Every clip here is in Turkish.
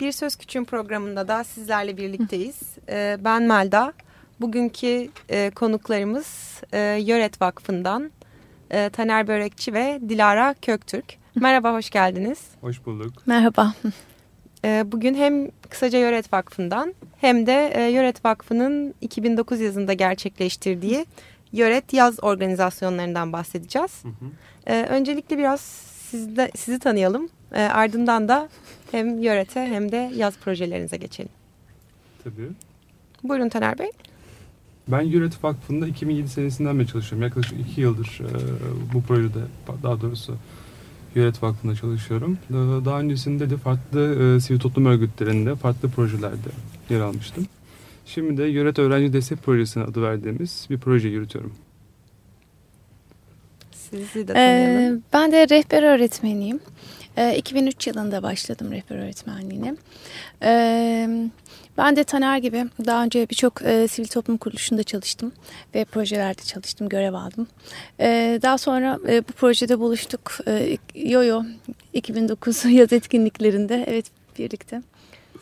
Bir Söz Küçüğün programında da sizlerle birlikteyiz. Ee, ben Melda. Bugünkü e, konuklarımız e, Yöret Vakfı'ndan e, Taner Börekçi ve Dilara Köktürk. Merhaba, hoş geldiniz. Hoş bulduk. Merhaba. Ee, bugün hem kısaca Yöret Vakfı'ndan hem de e, Yöret Vakfı'nın 2009 yazında gerçekleştirdiği Yöret Yaz organizasyonlarından bahsedeceğiz. Hı hı. Ee, öncelikle biraz sizde, sizi tanıyalım. Ee, ardından da hem Yöret'e hem de yaz projelerinize geçelim. Tabii. Buyurun Taner Bey. Ben Yüret Vakfı'nda 2007 senesinden beri çalışıyorum. Yaklaşık iki yıldır e, bu projede, daha doğrusu Yüret Vakfı'nda çalışıyorum. E, Daha öncesinde de farklı e, sivil toplum örgütlerinde, farklı projelerde yer almıştım. Şimdi de Yüret Öğrenci Destek Projesi'ne adı verdiğimiz bir proje yürütüyorum. Sizi de Ee, tanıyalım. ben de rehber öğretmeniyim. Ee, 2003 yılında başladım rehber öğretmenliğine. Ee, ben de Taner gibi daha önce birçok e, sivil toplum kuruluşunda çalıştım ve projelerde çalıştım, görev aldım. Ee, daha sonra e, bu projede buluştuk. Ee, Yoyo 2009 yaz etkinliklerinde evet birlikte.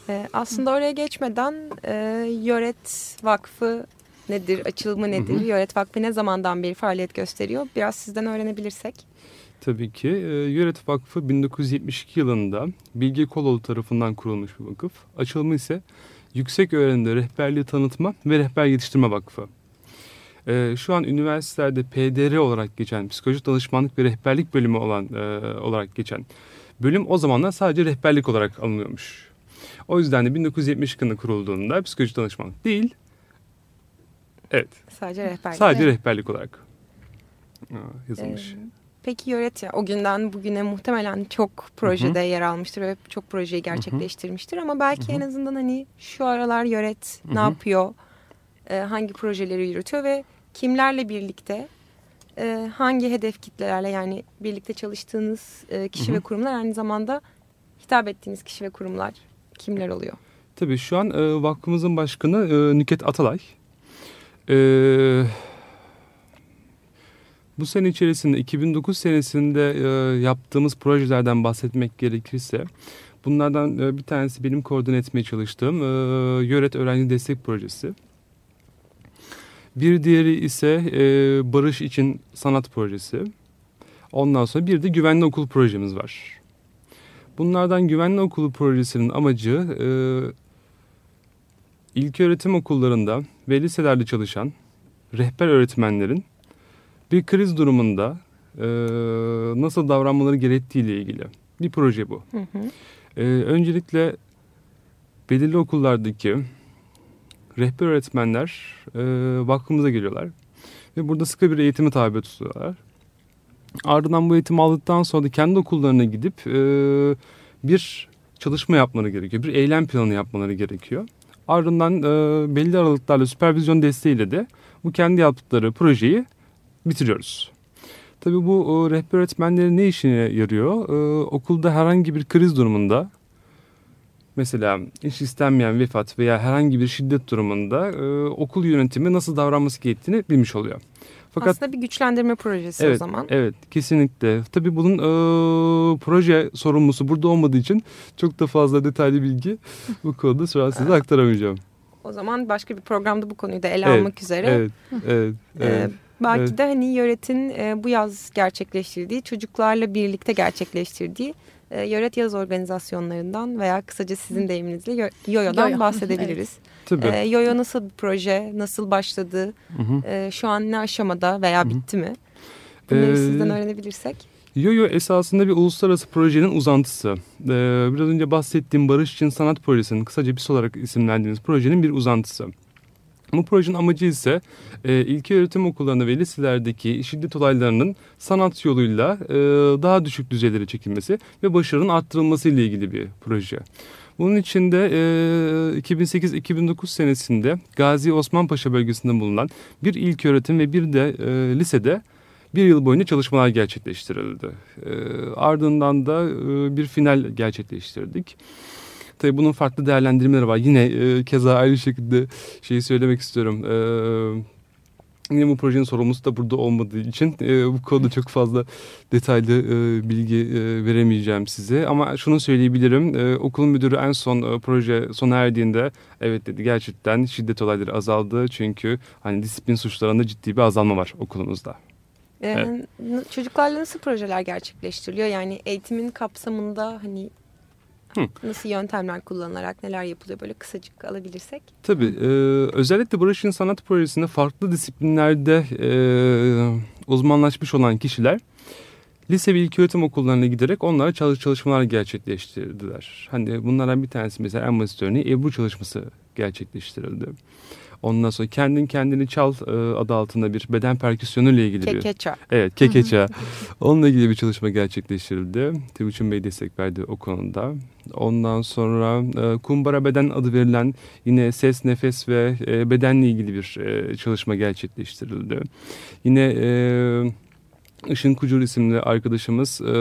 Ee, aslında oraya geçmeden e, Yöret Vakfı nedir, açılımı nedir, Hı hı. Yöret Vakfı ne zamandan beri faaliyet gösteriyor? Biraz sizden öğrenebilirsek. Tabii ki. E, Yüret Vakfı 1972 yılında Bilge Koloğlu tarafından kurulmuş bir vakıf. Açılımı ise Yüksek Öğrenimde Rehberliği Tanıtma ve Rehber Yetiştirme Vakfı. E, şu an üniversitelerde PDR olarak geçen, psikolojik danışmanlık ve rehberlik bölümü olan e, olarak geçen bölüm o zamanlar sadece rehberlik olarak alınıyormuş. O yüzden de 1972 yılında kurulduğunda psikolojik danışmanlık değil, evet Sadece rehberlik. sadece rehberlik olarak yazılmış. Ee, Peki Yöret ya o günden bugüne muhtemelen çok projede yer almıştır ve çok projeyi gerçekleştirmiştir ama belki en azından hani şu aralar Yöret Hı ne hı. yapıyor, e, hangi projeleri yürütüyor ve kimlerle birlikte, e, hangi hedef kitlelerle yani birlikte çalıştığınız e, kişi Hı hı. ve kurumlar aynı zamanda hitap ettiğiniz kişi ve kurumlar kimler oluyor? Tabii şu an e, vakfımızın başkanı e, Nüket Atalay. E, bu sene içerisinde 2009 senesinde e, yaptığımız projelerden bahsetmek gerekirse bunlardan e, bir tanesi benim koordine etmeye çalıştığım e, Yöret Öğrenci Destek Projesi. Bir diğeri ise e, Barış için Sanat Projesi. Ondan sonra bir de Güvenli Okul projemiz var. Bunlardan Güvenli Okulu projesinin amacı e, ilköğretim okullarında ve liselerde çalışan rehber öğretmenlerin bir kriz durumunda e, nasıl davranmaları gerektiği ile ilgili bir proje bu. Hı hı. E, öncelikle belirli okullardaki rehber öğretmenler e, vakfımıza geliyorlar ve burada sıkı bir eğitime tabi tutuyorlar. Ardından bu eğitimi aldıktan sonra da kendi okullarına gidip e, bir çalışma yapmaları gerekiyor. Bir eylem planı yapmaları gerekiyor. Ardından e, belli aralıklarla süpervizyon desteğiyle de bu kendi yaptıkları projeyi bitiriyoruz. Tabii bu e, rehber öğretmenlerin ne işine yarıyor? E, okulda herhangi bir kriz durumunda mesela hiç istenmeyen vefat veya herhangi bir şiddet durumunda e, okul yönetimi nasıl davranması gerektiğini bilmiş oluyor. Fakat Aslında bir güçlendirme projesi o Evet, zaman. Evet kesinlikle. Tabii bunun e, proje sorumlusu burada olmadığı için çok da fazla detaylı bilgi bu konuda şu an size aktaramayacağım. O zaman başka bir programda bu konuyu da ele Evet, almak üzere. Evet, evet, Ee, evet. belki evet. de hani Yöret'in e, bu yaz gerçekleştirdiği, çocuklarla birlikte gerçekleştirdiği e, Yöret Yaz organizasyonlarından veya kısaca sizin deyiminizle Yo- Yoyo'dan Yoyo, bahsedebiliriz. Tabii. Ee, Yoyo nasıl bir proje, nasıl başladı, Hı hı. e, şu an ne aşamada veya hı. bitti mi? Bunları Ee, sizden öğrenebilirsek. Yoyo esasında bir uluslararası projenin uzantısı. Ee, biraz önce bahsettiğim Barış için Sanat Projesi'nin kısaca BİS olarak isimlendiğimiz projenin bir uzantısı. Bu projenin amacı ise e, ilköğretim okullarında ve liselerdeki şiddet olaylarının sanat yoluyla e, daha düşük düzeylere çekilmesi ve başarının arttırılması ile ilgili bir proje. Bunun için de e, 2008-2009 senesinde Gazi Osman Paşa bölgesinde bulunan bir ilk öğretim ve bir de e, lisede bir yıl boyunca çalışmalar gerçekleştirildi. E, ardından da e, bir final gerçekleştirdik. Tabii bunun farklı değerlendirmeleri var. Yine e, keza aynı şekilde şeyi söylemek istiyorum. E, yine bu projenin sorumlusu da burada olmadığı için e, bu konuda çok fazla detaylı e, bilgi e, veremeyeceğim size. Ama şunu söyleyebilirim. E, okulun müdürü en son e, proje sona erdiğinde evet dedi gerçekten şiddet olayları azaldı. Çünkü hani disiplin suçlarında ciddi bir azalma var okulumuzda. Evet. Çocuklarla nasıl projeler gerçekleştiriliyor? Yani eğitimin kapsamında hani Hı. nasıl yöntemler kullanılarak neler yapılıyor? Böyle kısacık alabilirsek. Tabii e, özellikle Barış'ın sanat projesinde farklı disiplinlerde e, uzmanlaşmış olan kişiler lise ve ilköğretim okullarına giderek onlara çalış çalışmalar gerçekleştirdiler. Hani bunlardan bir tanesi mesela en basit örneği Ebru çalışması gerçekleştirildi. Ondan sonra kendin kendini çal e, adı altında bir beden perküsyonuyla ilgili bir Kekeça. Evet kekeça. Onunla ilgili bir çalışma gerçekleştirildi. Timuçin Bey destek verdi o konuda. Ondan sonra e, kumbara beden adı verilen yine ses, nefes ve e, bedenle ilgili bir e, çalışma gerçekleştirildi. Yine e, Işın Kucur isimli arkadaşımız e,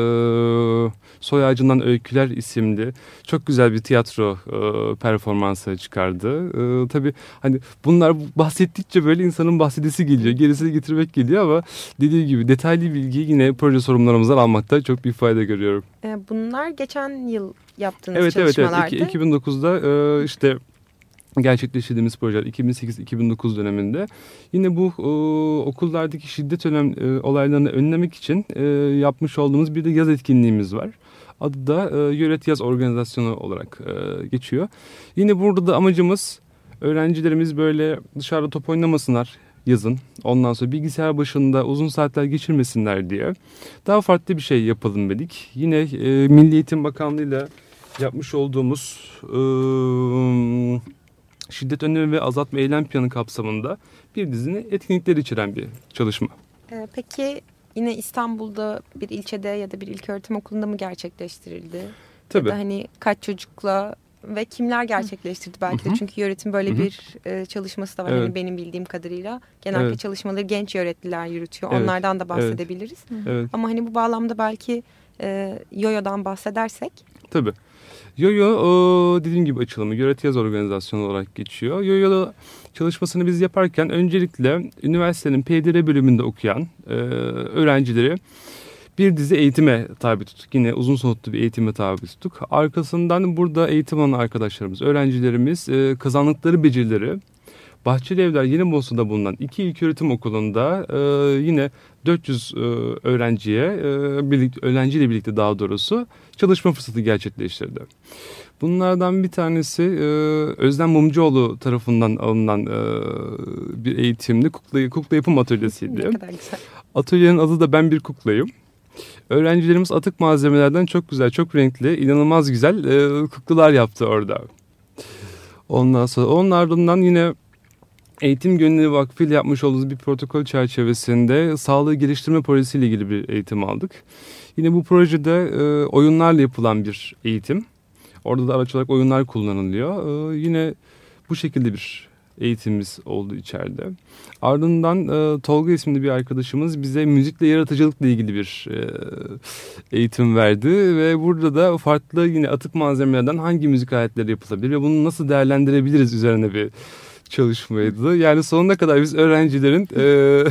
Soy Ağacından Öyküler isimli çok güzel bir tiyatro e, performansı çıkardı. E, tabii hani bunlar bahsettikçe böyle insanın bahsedesi geliyor. Gerisini getirmek geliyor ama dediğim gibi detaylı bilgiyi yine proje sorumlularımızdan almakta çok büyük fayda görüyorum. Ee, bunlar geçen yıl yaptığınız Evet evet evet. çalışmalardı. İki- 2009'da e, işte gerçekleştirdiğimiz projeler 2008-2009 döneminde yine bu e, okullardaki şiddet önem, e, olaylarını önlemek için e, yapmış olduğumuz bir de yaz etkinliğimiz var. Adı da e, Yöret Yaz Organizasyonu olarak e, geçiyor. Yine burada da amacımız öğrencilerimiz böyle dışarıda top oynamasınlar yazın. Ondan sonra bilgisayar başında uzun saatler geçirmesinler diye daha farklı bir şey yapalım dedik. Yine e, Milli Eğitim Bakanlığı'yla yapmış olduğumuz e, şiddet önleme ve azaltma eylem planı kapsamında bir dizini etkinlikler içeren bir çalışma. Ee, peki yine İstanbul'da bir ilçede ya da bir ilköğretim okulunda mı gerçekleştirildi? Tabii. Ya da hani kaç çocukla ve kimler gerçekleştirdi belki de Hı çünkü yönetim böyle Hı bir e, çalışması da var Evet. hani benim bildiğim kadarıyla. Genellikle Evet. çalışmaları genç yöneticiler yürütüyor. Evet. Onlardan da bahsedebiliriz. Evet. Ama hani bu bağlamda belki e, Yoyo'dan bahsedersek Tabii. Yoyo o, dediğim gibi açılımı Yöret Yaz Organizasyonu olarak geçiyor. Yoyo'da çalışmasını biz yaparken öncelikle üniversitenin PDR bölümünde okuyan e, öğrencileri bir dizi eğitime tabi tuttuk. Yine uzun soluklu bir eğitime tabi tuttuk. Arkasından burada eğitim alan arkadaşlarımız, öğrencilerimiz e, kazandıkları becerileri Bahçeli Evler Yeni Bosna'da bulunan iki ilköğretim okulunda e, yine 400 e, öğrenciye, e, birlikte, öğrenciyle birlikte daha doğrusu çalışma fırsatı gerçekleştirdi. Bunlardan bir tanesi e, Özlem Mumcuoğlu tarafından alınan e, bir eğitimdi. Kukla, kukla yapım atölyesiydi. ne kadar güzel. Atölyenin adı da Ben Bir Kuklayım. Öğrencilerimiz atık malzemelerden çok güzel, çok renkli, inanılmaz güzel e, kuklalar yaptı orada. Ondan sonra onun ardından yine Eğitim Gönüllü Vakfı ile yapmış olduğumuz bir protokol çerçevesinde sağlığı geliştirme projesiyle ilgili bir eğitim aldık. Yine bu projede e, oyunlarla yapılan bir eğitim. Orada da araç olarak oyunlar kullanılıyor. E, yine bu şekilde bir eğitimimiz oldu içeride. Ardından e, Tolga isimli bir arkadaşımız bize müzikle yaratıcılıkla ilgili bir e, eğitim verdi ve burada da farklı yine atık malzemelerden hangi müzik aletleri yapılabilir ve bunu nasıl değerlendirebiliriz üzerine bir çalışmaydı. Yani sonuna kadar biz öğrencilerin e,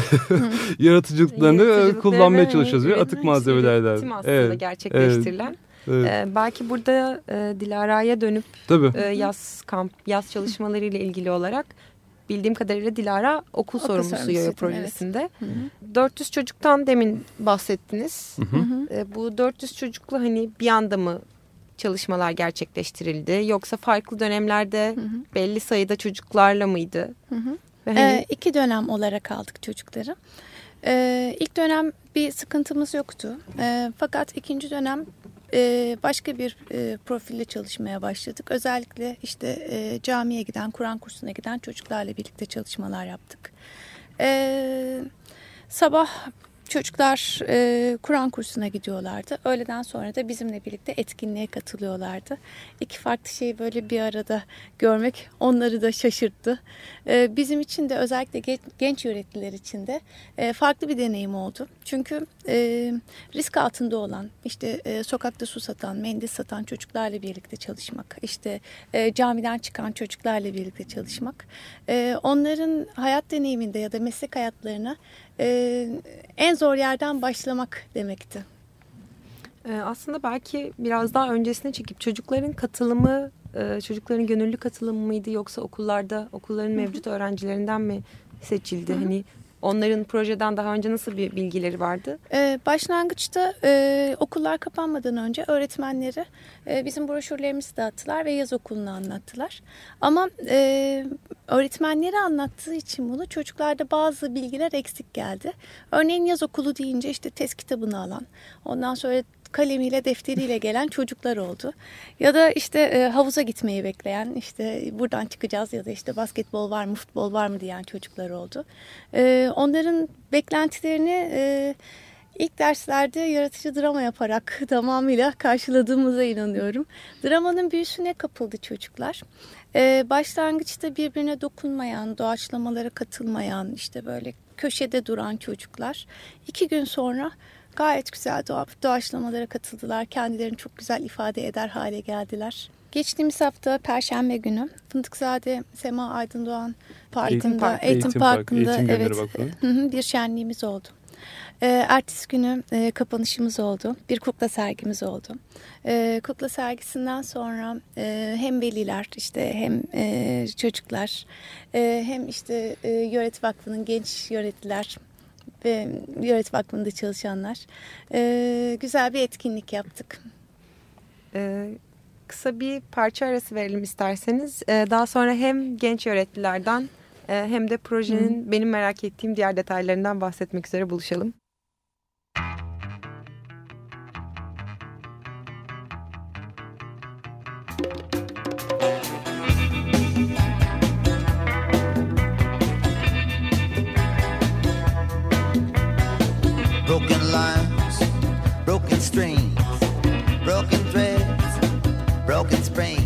yaratıcılıklarını e, Yaratıcılıkları ve kullanmaya hani çalışıyoruz ve üretim- atık malzemelerden. üretim aslında Evet, gerçekleştirilen. evet, Ee, belki burada e, Dilara'ya dönüp tabii. e, yaz kamp, yaz çalışmaları ile ilgili olarak bildiğim kadarıyla Dilara okul, Okul sorumlusu Yoyo evet. projesinde. Hı hı. 400 çocuktan demin bahsettiniz. Hı hı. Hı hı. E, bu 400 çocukla hani bir anda mı çalışmalar gerçekleştirildi yoksa farklı dönemlerde Hı hı. belli sayıda çocuklarla mıydı? Hı hı. Hani Ee, iki dönem olarak aldık çocukları. Ee, ilk dönem bir sıkıntımız yoktu. Ee, fakat ikinci dönem e, başka bir e, profille çalışmaya başladık. Özellikle işte e, camiye giden, Kur'an kursuna giden çocuklarla birlikte çalışmalar yaptık. Ee, sabah çocuklar e, Kur'an kursuna gidiyorlardı. Öğleden sonra da bizimle birlikte etkinliğe katılıyorlardı. İki farklı şeyi böyle bir arada görmek onları da şaşırttı. E, bizim için de özellikle genç, genç yöneticiler için de e, farklı bir deneyim oldu. Çünkü e, risk altında olan, işte e, sokakta su satan, mendil satan çocuklarla birlikte çalışmak, işte e, camiden çıkan çocuklarla birlikte çalışmak, e, onların hayat deneyiminde ya da meslek hayatlarına e, en zor yerden başlamak demekti. Ee, aslında belki biraz daha öncesine çekip çocukların katılımı, e, çocukların gönüllü katılımı mıydı yoksa okullarda okulların mevcut öğrencilerinden mi seçildi? Hı hı. Hani onların projeden daha önce nasıl bir bilgileri vardı? Ee, başlangıçta e, okullar kapanmadan önce öğretmenleri e, bizim broşürlerimizi dağıttılar ve yaz okulunu anlattılar. Ama e, öğretmenleri anlattığı için bunu çocuklarda bazı bilgiler eksik geldi. Örneğin yaz okulu deyince işte test kitabını alan, ondan sonra kalemiyle defteriyle gelen çocuklar oldu. Ya da işte e, havuza gitmeyi bekleyen işte buradan çıkacağız ya da işte basketbol var mı futbol var mı diyen çocuklar oldu. E, onların beklentilerini e, ilk derslerde yaratıcı drama yaparak tamamıyla karşıladığımıza inanıyorum. Dramanın büyüsüne kapıldı çocuklar. Ee, başlangıçta birbirine dokunmayan, doğaçlamalara katılmayan, işte böyle köşede duran çocuklar. iki gün sonra gayet güzel doğa, doğaçlamalara katıldılar. Kendilerini çok güzel ifade eder hale geldiler. Geçtiğimiz hafta Perşembe günü Fındıkzade Sema Aydın Doğan Parkı'nda, Eğitim Eğitim, Park- Eğitim Park- Parkı'nda Eğitim evet, bir şenliğimiz oldu. E, ertesi günü e, kapanışımız oldu. Bir kukla sergimiz oldu. E, kukla sergisinden sonra e, hem veliler işte hem e, çocuklar e, hem işte e, Yöret Vakfı'nın genç yöneticiler ve Yöret Vakfı'nda çalışanlar e, güzel bir etkinlik yaptık. Ee, kısa bir parça arası verelim isterseniz. Ee, daha sonra hem genç öğretmenlerden e, hem de projenin benim merak ettiğim diğer detaylarından bahsetmek üzere buluşalım. Broken strings, broken threads, broken springs,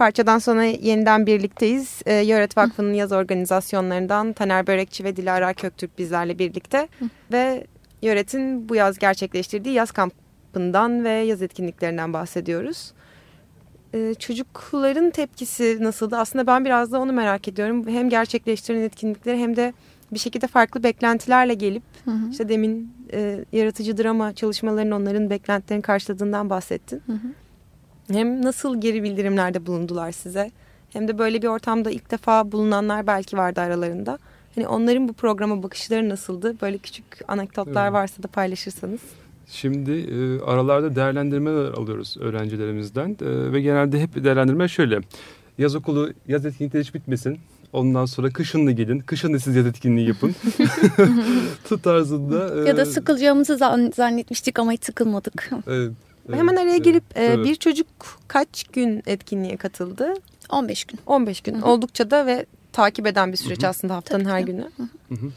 parçadan sonra yeniden birlikteyiz. Ee, Yöret Vakfı'nın yaz organizasyonlarından Taner Börekçi ve Dilara Köktürk bizlerle birlikte. Ve Yöret'in bu yaz gerçekleştirdiği yaz kampından ve yaz etkinliklerinden bahsediyoruz. Ee, çocukların tepkisi nasıldı? Aslında ben biraz da onu merak ediyorum. Hem gerçekleştirilen etkinlikleri hem de bir şekilde farklı beklentilerle gelip Hı hı. işte demin e, yaratıcı drama çalışmalarının onların beklentilerini karşıladığından bahsettin. Hı hı. Hem nasıl geri bildirimlerde bulundular size hem de böyle bir ortamda ilk defa bulunanlar belki vardı aralarında. Hani onların bu programa bakışları nasıldı? Böyle küçük anekdotlar Evet. varsa da paylaşırsanız. Şimdi e, aralarda değerlendirmeler alıyoruz öğrencilerimizden E, ve genelde hep değerlendirme şöyle. Yaz okulu, yaz etkinlikleri hiç bitmesin. Ondan sonra kışın da gelin, kışın da siz yaz etkinliği yapın. Tarzında. e, Ya da sıkılacağımızı zan- zannetmiştik ama hiç sıkılmadık. evet, evet, Hemen araya evet, girip e, evet. bir çocuk kaç gün etkinliğe katıldı? 15 gün. 15 gün. Hı hı. Oldukça da ve takip eden bir süreç Hı hı. aslında haftanın Tabii her ki. günü. Hı hı.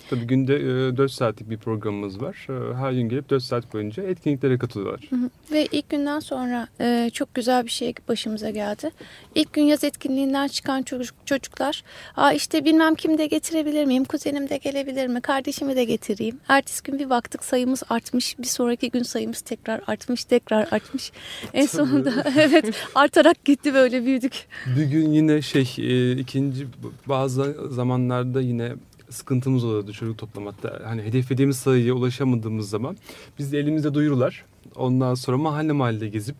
Tabii günde e, 4 saatlik bir programımız var. E, Her gün gelip 4 saat boyunca etkinliklere katılıyorlar. Hı hı. Ve ilk günden sonra e, çok güzel bir şey başımıza geldi. İlk gün yaz etkinliğinden çıkan çocuk, çocuklar, Aa işte bilmem kim de getirebilir miyim, kuzenim de gelebilir mi, kardeşimi de getireyim. Ertesi gün bir baktık sayımız artmış, bir sonraki gün sayımız tekrar artmış, tekrar artmış. En sonunda evet artarak gitti böyle büyüdük. Bir gün yine şey e, ikinci bazı zamanlarda yine sıkıntımız oluyordu çocuk toplamakta. Hani hedeflediğimiz sayıya ulaşamadığımız zaman biz de elimizde duyurular. Ondan sonra mahalle mahalle gezip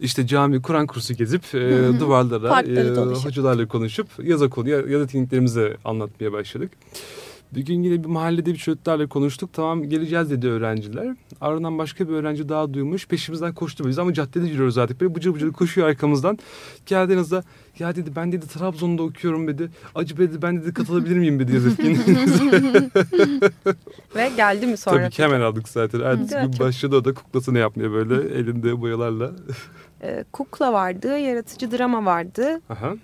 işte cami Kur'an kursu gezip e, hı. duvarlara Parkları e, dolaşıp. hocalarla konuşup yaz okulu ya- yaz etkinliklerimizi anlatmaya başladık. Bir gün yine bir mahallede bir çocuklarla konuştuk. Tamam geleceğiz dedi öğrenciler. Ardından başka bir öğrenci daha duymuş. Peşimizden koştu biz ama caddede yürüyoruz artık. Böyle bıcır bıcır koşuyor arkamızdan. Geldiğinizde ya dedi ben dedi Trabzon'da okuyorum dedi. Acı dedi ben dedi katılabilir miyim dedi yaz etkinliğinize. Ve geldi mi sonra? Tabii ki hemen aldık zaten. Ertesi gün başladı o da kuklasını yapmaya böyle elinde boyalarla. E, kukla vardı, yaratıcı drama vardı. Aha.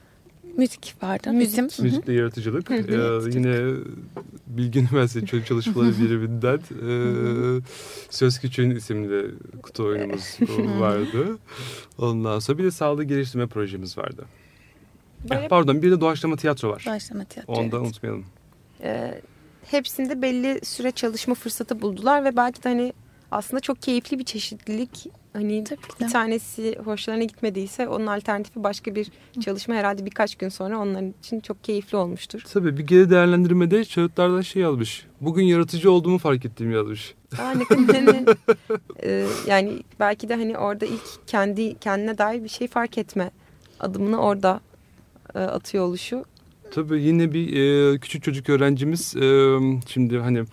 Müzik vardı. Müzik. Bizim. Müzikle yaratıcılık. Hı hı. Ee, yine Bilgi Üniversitesi Çocuk Çalışmaları Biriminden e, Söz Küçüğün isimli kutu oyunumuz vardı. Ondan sonra bir de sağlığı geliştirme projemiz vardı. Böyle Pardon bir de doğaçlama tiyatro var. Başlama tiyatro. Onu da evet. unutmayalım. e, hepsinde belli süre çalışma fırsatı buldular ve belki de hani aslında çok keyifli bir çeşitlilik. Hani Tabii bir de. tanesi hoşlarına gitmediyse onun alternatifi başka bir çalışma herhalde birkaç gün sonra onların için çok keyifli olmuştur. Tabii bir geri değerlendirmede çocuklardan şey yazmış. Bugün yaratıcı olduğumu fark ettim yazmış. Aa, ne kadar hani, e, yani belki de hani orada ilk kendi kendine dair bir şey fark etme adımını orada e, atıyor oluşu. Tabii yine bir e, küçük çocuk öğrencimiz e, şimdi hani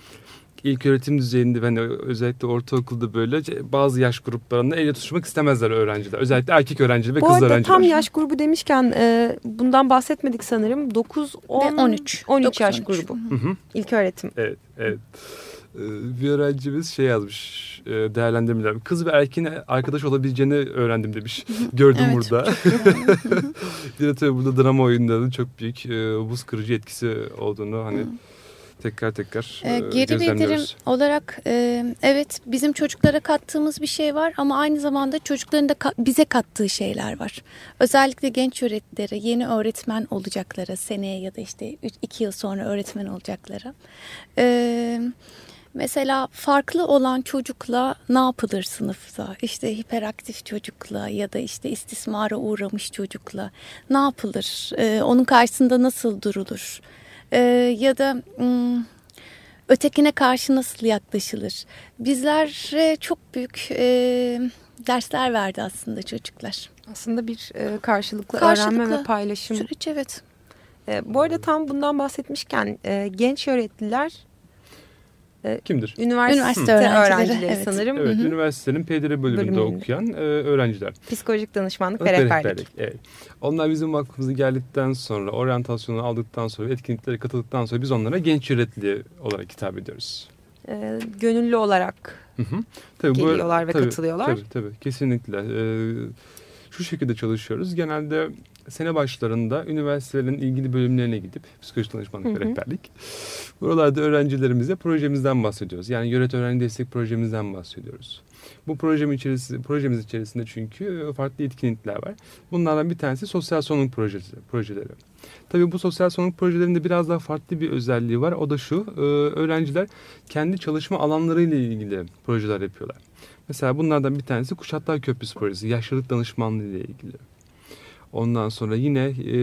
ilk öğretim düzeyinde hani özellikle ortaokulda böyle bazı yaş gruplarında elle tutuşmak istemezler öğrenciler. Özellikle erkek öğrenciler ve Bu kız arada öğrenciler. tam yaş grubu demişken e, bundan bahsetmedik sanırım. 9, 10, Ve 13. 13 yaş 9-13. grubu. Hı hı. İlk öğretim. Evet, evet. Ee, Bir öğrencimiz şey yazmış e, değerlendirmeler. Kız ve erkeğin arkadaş olabileceğini öğrendim demiş. Gördüm Evet, burada. bir de tabii burada drama oyunlarının çok büyük e, buz kırıcı etkisi olduğunu hani tekrar tekrar Ee, e, geri bildirim olarak e, evet bizim çocuklara kattığımız bir şey var ama aynı zamanda çocukların da ka- bize kattığı şeyler var. Özellikle genç öğretilere, yeni öğretmen olacaklara, seneye ya da işte 2 yıl sonra öğretmen olacaklara. Ee, mesela farklı olan çocukla ne yapılır sınıfta? İşte hiperaktif çocukla ya da işte istismara uğramış çocukla ne yapılır? Ee, onun karşısında nasıl durulur? Ee, ya da ötekine karşı nasıl yaklaşılır? Bizlere çok büyük e, dersler verdi aslında çocuklar. Aslında bir e, karşılıklı, Karşılıklı öğrenme ve paylaşım. Süreç evet. E, bu arada tam bundan bahsetmişken e, genç öğretliler Kimdir? üniversite, Üniversite öğrencileri, öğrencileri, evet. sanırım. Evet, Hı hı. üniversitenin PDR bölümünde Bölümünde. okuyan e, öğrenciler. Psikolojik danışmanlık ve rehberlik. Evet. Onlar bizim vakfımıza geldikten sonra, oryantasyonu aldıktan sonra, etkinliklere katıldıktan sonra biz onlara genç yönetli olarak hitap ediyoruz. E, gönüllü olarak Hı hı. Tabii Geliyorlar ve tabii, katılıyorlar. Tabii tabii kesinlikle. Ee, şu şekilde çalışıyoruz. Genelde sene başlarında üniversitelerin ilgili bölümlerine gidip psikoloji danışmanlık Hı ve hı. rehberlik. Buralarda öğrencilerimize projemizden bahsediyoruz. Yani yöret öğrenci destek projemizden bahsediyoruz. Bu projem içerisinde, projemiz içerisinde çünkü e, farklı etkinlikler var. Bunlardan bir tanesi sosyal sorumluluk projesi, projeleri. Tabii bu sosyal sorumluluk projelerinde biraz daha farklı bir özelliği var. O da şu, e, öğrenciler kendi çalışma alanlarıyla ilgili projeler yapıyorlar. Mesela bunlardan bir tanesi Kuşatlar Köprüsü projesi, yaşlılık danışmanlığı ile ilgili. Ondan sonra yine e,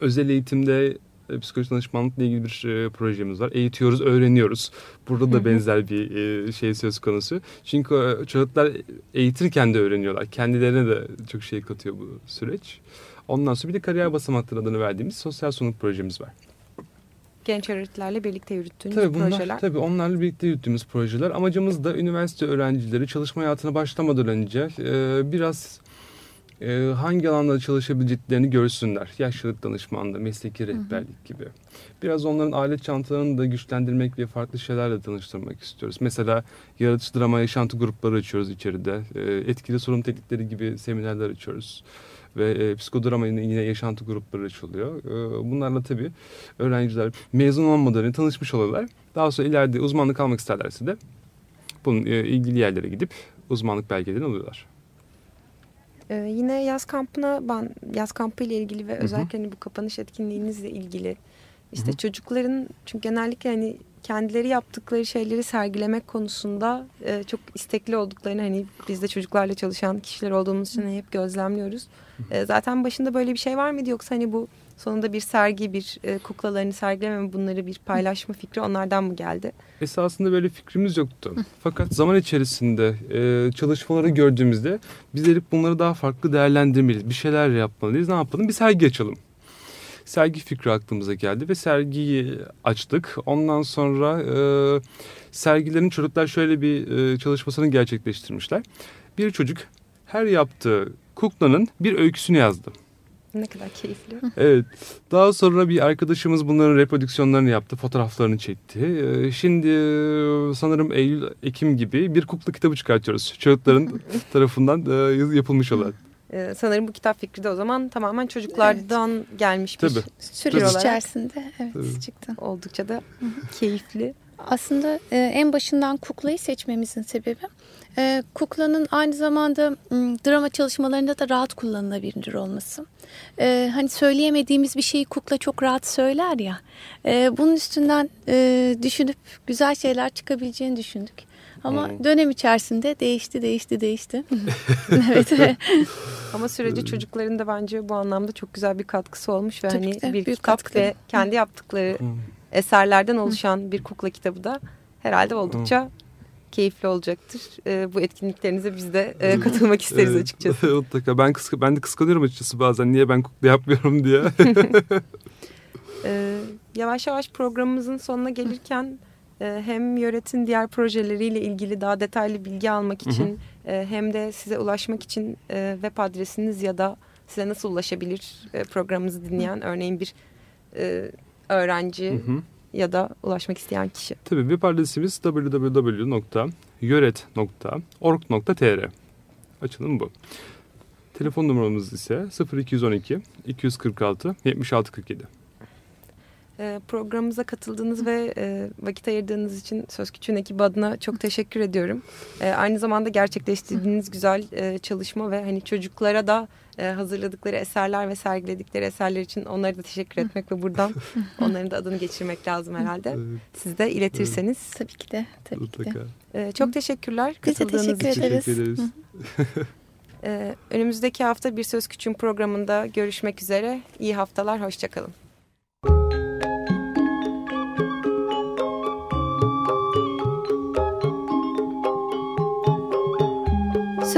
özel eğitimde e, psikoloji danışmanlıkla ilgili bir e, projemiz var. Eğitiyoruz, öğreniyoruz. Burada da benzer bir e, şey söz konusu. Çünkü e, çocuklar eğitirken de öğreniyorlar. Kendilerine de çok şey katıyor bu süreç. Ondan sonra bir de kariyer basamakları adını verdiğimiz sosyal sorumluluk projemiz var. Genç öğretmenlerle birlikte yürüttüğünüz Tabii bunlar, projeler. tabii onlarla birlikte yürüttüğümüz projeler. Amacımız da üniversite öğrencileri çalışma hayatına başlamadan önce e, biraz e, hangi alanlarda çalışabileceklerini görsünler. Yaşlılık danışmanlığı, mesleki rehberlik gibi. Biraz onların alet çantalarını da güçlendirmek ve farklı şeylerle tanıştırmak istiyoruz. Mesela yaratıcı drama yaşantı grupları açıyoruz içeride. E, etkili sorun teknikleri gibi seminerler açıyoruz. Ve e, psikodrama yine, yine yaşantı grupları açılıyor. E, bunlarla tabii öğrenciler mezun olmadan tanışmış oluyorlar. Daha sonra ileride uzmanlık almak isterlerse de bunun e, ilgili yerlere gidip uzmanlık belgelerini alıyorlar. Ee, yine yaz kampına ben yaz kampı ile ilgili ve özellikle hani bu kapanış etkinliğinizle ilgili işte Hı hı. çocukların çünkü genellikle hani kendileri yaptıkları şeyleri sergilemek konusunda e, çok istekli olduklarını hani biz de çocuklarla çalışan kişiler olduğumuz için hep gözlemliyoruz. E, zaten başında böyle bir şey var mıydı yoksa hani bu sonunda bir sergi bir e, kuklalarını sergileme bunları bir paylaşma fikri onlardan mı geldi? Esasında böyle fikrimiz yoktu. Fakat zaman içerisinde e, çalışmaları gördüğümüzde biz dedik bunları daha farklı değerlendirmeliyiz. Bir şeyler yapmalıyız. Ne yapalım? Bir sergi açalım. Sergi fikri aklımıza geldi ve sergiyi açtık. Ondan sonra e, sergilerin çocuklar şöyle bir e, çalışmasını gerçekleştirmişler. Bir çocuk her yaptığı kuklanın bir öyküsünü yazdı. Ne kadar keyifli. Evet. Daha sonra bir arkadaşımız bunların reprodüksiyonlarını yaptı, fotoğraflarını çekti. Ee, Şimdi e, sanırım Eylül, Ekim gibi bir kukla kitabı çıkartıyoruz. Çocukların tarafından e, yapılmış olan. E, sanırım bu kitap fikri de o zaman tamamen çocuklardan gelmiş bir Tabii. Süreç olarak. içerisinde evet Tabii. çıktı. oldukça da keyifli. Aslında e, en başından kuklayı seçmemizin sebebi e, kuklanın aynı zamanda m, drama çalışmalarında da rahat kullanılabilir olması. E, hani söyleyemediğimiz bir şeyi kukla çok rahat söyler ya. E, bunun üstünden e, düşünüp güzel şeyler çıkabileceğini düşündük. Ama Hmm. dönem içerisinde değişti, değişti, değişti. evet. Ama sürece çocukların da bence bu anlamda çok güzel bir katkısı olmuş ve Tabii hani de, bir büyük kitap katkıları. ve kendi yaptıkları Hmm. Eserlerden oluşan bir kukla kitabı da herhalde oldukça keyifli olacaktır. E, bu etkinliklerinize biz de e, katılmak isteriz Evet, açıkçası. Mutlaka. Ben, kıska, ben de kıskanıyorum açıkçası bazen. Niye ben kukla yapmıyorum diye. E, yavaş yavaş programımızın sonuna gelirken e, hem yöretin diğer projeleriyle ilgili daha detaylı bilgi almak için e, hem de size ulaşmak için e, web adresiniz ya da size nasıl ulaşabilir e, programımızı dinleyen örneğin bir e, öğrenci Hı hı. ya da ulaşmak isteyen kişi. Tabii web adresimiz www.yoret.org.tr Açılım bu. Telefon numaramız ise 0212 246 7647. E, programımıza katıldığınız ve e, vakit ayırdığınız için Söz Küçüğün ekibi adına çok teşekkür ediyorum. E, aynı zamanda gerçekleştirdiğiniz güzel e, çalışma ve hani çocuklara da e, hazırladıkları eserler ve sergiledikleri eserler için onlara da teşekkür etmek ve buradan onların da adını geçirmek lazım herhalde. Evet, Siz de iletirseniz. tabii ki de, tabii ki de. mutlaka. E, çok teşekkürler Biz de katıldığınız teşekkür için. ederiz. Teşekkür ederiz. Önümüzdeki hafta Bir Söz Küçüğün programında görüşmek üzere. İyi haftalar, hoşçakalın.